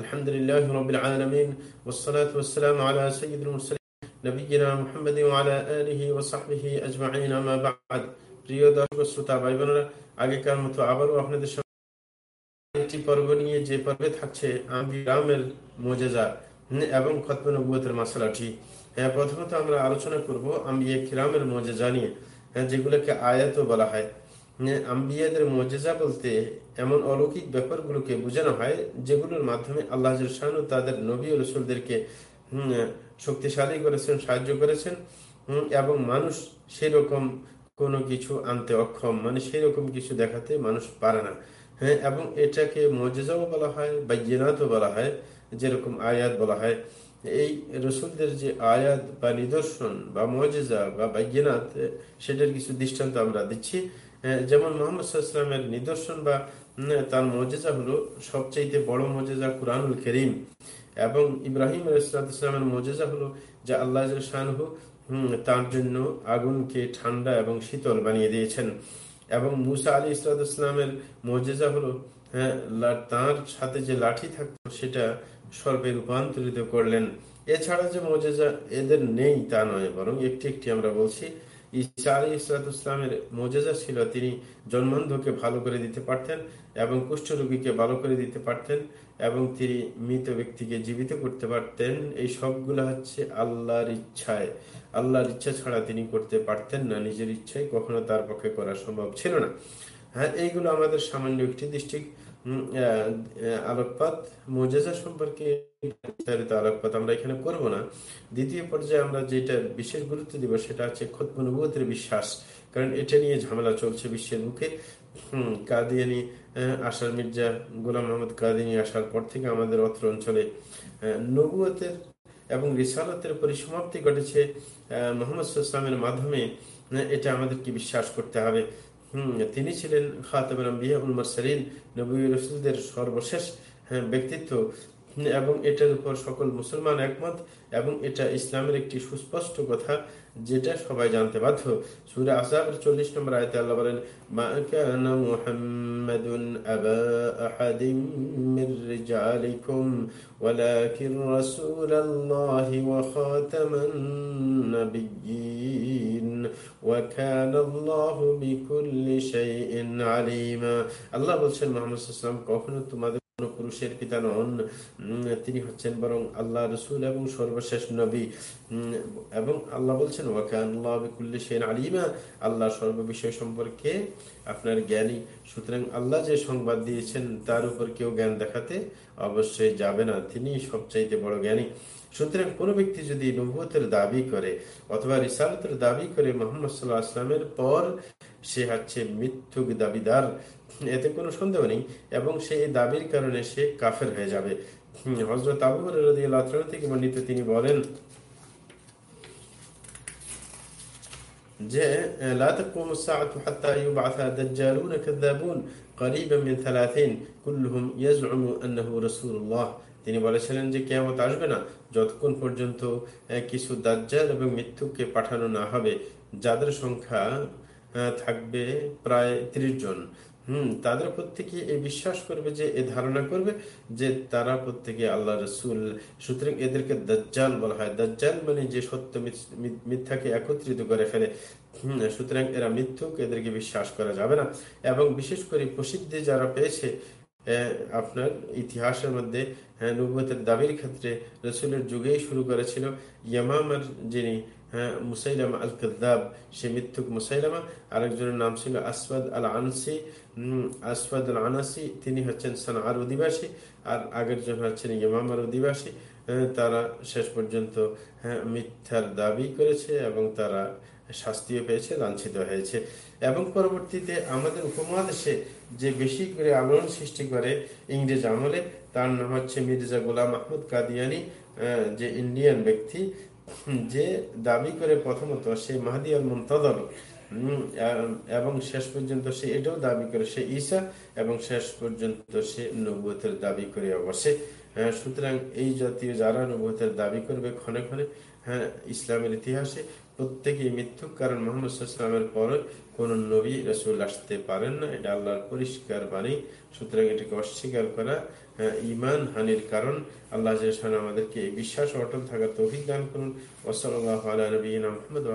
الحمد لله رب العالمين والصلاة والسلام على سيد المرسلين نبينا محمد وعلى آله وصحبه أجمعين أما بعد প্রিয় দর্শক শ্রোতা ভাই বোনেরা আগেকার মতো আবারও আপনাদের একটি পর্ব নিয়ে যে পর্বে থাকছে আম্বিরামের মোজেজা এবং খতম নবুয়তের মশলাটি হ্যাঁ প্রথমত আমরা আলোচনা করব আম্বিয়ে কিরামের মোজেজা নিয়ে হ্যাঁ যেগুলোকে আয়াত বলা হয় আম্বিয়াদের মজেজা বলতে এমন অলৌকিক ব্যাপারগুলোকে বোঝানো হয়, যেগুলোর মাধ্যমে আল্লাহ তাদের নবী রসুলদেরকে শক্তিশালী করেছেন, সাহায্য করেছেন এবং মানুষ সেই রকম কোনো কিছু আনতে অক্ষম মানে সেই রকম কিছু দেখাতে মানুষ পারে না। হ্যাঁ এবং এটাকে মজেজাও বলা হয় বা জেনাতও বলা হয়, যেরকম আয়াত বলা হয়। এই রসুলদের যে আয়াত বা নিদর্শন বা মজেজা বা বাইনাত, সেটার কিছু দৃষ্টান্ত আমরা দিচ্ছি। যেমন মোহাম্মদ ইসলামের নিদর্শন বা তার মজেজা হলো সবচাইতে বড় মজেজা কুরআনুল করিম। এবং ইব্রাহিম ইসলামের মজেজা হলো যে আল্লাহ শাহু তার জন্য আগুনকে ঠান্ডা এবং শীতল বানিয়ে দিয়েছেন। এবং মুসা আলী ইসলামের মজেজা হলো হ্যাঁ তার সাথে যে লাঠি থাকতো সেটা সর্বে রূপান্তরিত করলেন। এছাড়া যে মজেজা এদের নেই তা নয়, বরং একটি একটি আমরা বলছি। ঈসা আলী ইসলামের মোজেজা ছিল, তিনি জন্মান্ধকে ভালো করে দিতে পারতেন এবং কুষ্ঠরোগীকে ভালো করে দিতে পারতেন এবং তিনি মৃত ব্যক্তিকে জীবিত করতে পারতেন। এই সবগুলো হচ্ছে আল্লাহর ইচ্ছায়। আল্লাহর ইচ্ছা ছাড়া তিনি করতে পারতেন না, নিজের ইচ্ছায় কখনো তার পক্ষে করা সম্ভব ছিল না। হ্যাঁ এইগুলো আমাদের সামান্য একটি দৃষ্টিক আলোকপাত, মোজেজা সম্পর্কে বিস্তারিত আলোকপাত আমরা এখানে করব না। দ্বিতীয় পর্যায়ে আমরা যেটা বিশেষ গুরুত্ব দিব সেটা হচ্ছে খোদমনুভূতের বিশ্বাস, কারণ এটা নিয়ে ঝামেলা চলছে বিশ্বের বুকে। কাদিয়ানি আসার মির্জা গোলাম মোহাম্মদ কাদিনী আসার পর থেকে আমাদের অত্র অঞ্চলে নবুয়তের এবং রিসালতের পরিসমাপ্তি ঘটেছে মোহাম্মদ ইসলামের মাধ্যমে। এটা আমাদেরকে বিশ্বাস করতে হবে। হম তিনি ছিলেন খাতাবের সারিন নবী রসুলদের সর্বশেষ হ্যাঁ, ব্যক্তিত্ব। এবং এটার উপর সকল মুসলমান একমত এবং এটা ইসলামের একটি সুস্পষ্ট কথা যেটা সবাই জানতে বাধ্য। সুরে আসাবের চল্লিশ নম্বর আয়তে আল্লাহ বলেন আহাদিম মির রিজালিকুম, ওয়ালাকিন রাসূলুল্লাহি ওয়া খাতামান নাবিয়্যিন, ওয়া কানা আল্লাহু বলছেন, মুহাম্মদ ওয়াসাল্লাম, কখনো তোমাদের পুরুষের পিতা নন তিনি হচ্ছেন বরং আল্লাহ রসুল এবং সর্বশেষ নবী। এবং আল্লাহ বলছেন আলিমা। আল্লাহ সর্ববিষয় সম্পর্কে আপনার জ্ঞানী। সুতরাং আল্লাহ যে সংবাদ দিয়েছেন, তার উপর কেউ জ্ঞান দেখাতে অবশ্যই যাবে না। তিনি সবচাইতে বড় জ্ঞানী। সুতরাং কোন ব্যক্তি যদি নবুতের দাবি করে অথবা রিসালতের দাবি করে মোহাম্মদ সাল্লাহ আসলামের পর সে হচ্ছে মিথ্যুক দাবিদার, এতে কোনো সন্দেহ নেই এবং সে এই দাবির কারণে সে কাফের হয়ে যাবে। হজরত আবু থেকে বর্ণিত তিনি বলেন যে তিনি বলেছিলেন যে কেয়ামত আসবে না। যতক্ষণ পর্যন্ত কিছু দাজ্জাল এবং মৃত্যুকে পাঠানো না হবে, যাদের সংখ্যা থাকবে প্রায় ত্রিশ জন। হম, তাদের প্রত্যেকে এই বিশ্বাস করবে যে, এ ধারণা করবে যে, তারা প্রত্যেকে আল্লাহ রসুল। সুতরাং এদেরকে দাজ্জাল বলা হয়। দাজ্জাল মানে যে সত্য মিথ্যাকে একত্রিত করে ফেলে। সুতরাং এরা মিথ্যুক, এদেরকে বিশ্বাস করা যাবে না। এবং বিশেষ করে প্রসিদ্ধি যারা পেয়েছে আপনার ইতিহাসের মধ্যে নবতের দাবির ক্ষেত্রে, রসুলের যুগেই শুরু করেছিল ইয়ামামার যিনি হ্যাঁ মুসাইলামা আল কদ্দাব সে মিথ্যুক মুসাইলামা। আরেকজনের নাম ছিল আসবাদ আল আনসি আসবাদ আল আনাসি তিনি হচ্ছেন সানার অধিবাসী আর আগের জন হচ্ছেন ইমামার অধিবাসী। তারা শেষ পর্যন্ত হ্যাঁ মিথ্যার দাবি করেছে এবং তারা শাস্তিও পেয়েছে, লাঞ্ছিত হয়েছে। এবং পরবর্তীতে আমাদের উপমহাদেশে যে বেশি করে আলোড়ন সৃষ্টি করে ইংরেজ আমলে, তার নাম হচ্ছে মির্জা গোলাম মাহমুদ কাদিয়ানি যে ইন্ডিয়ান ব্যক্তি। যে দাবি করে প্রথমত সে মাহাদি আল মুন্তদর এবং শেষ পর্যন্ত সে এটাও দাবি করে, সে ঈসা এবং শেষ পর্যন্ত সে নবুয়তের দাবি করে অবশ্যই। সুতরাং এই জাতীয় যারা নবুয়তের দাবি করবে ক্ষণে ক্ষণে হ্যাঁ ইসলামের ইতিহাসে প্রত্যেকেই মিথ্যুক কারণ মোহাম্মদ ইসলামের পরে কোন নবী রসুল আসতে পারেন না। এটা আল্লাহর পরিষ্কার বাণী। সুতরাং এটাকে অস্বীকার করা ইমান হানির কারণ। আল্লাহ আমাদেরকে এই বিশ্বাস অটল থাকার তৌফিক দান করুন। ওসল আল্লাহ আলা নবীনা মোহাম্মদ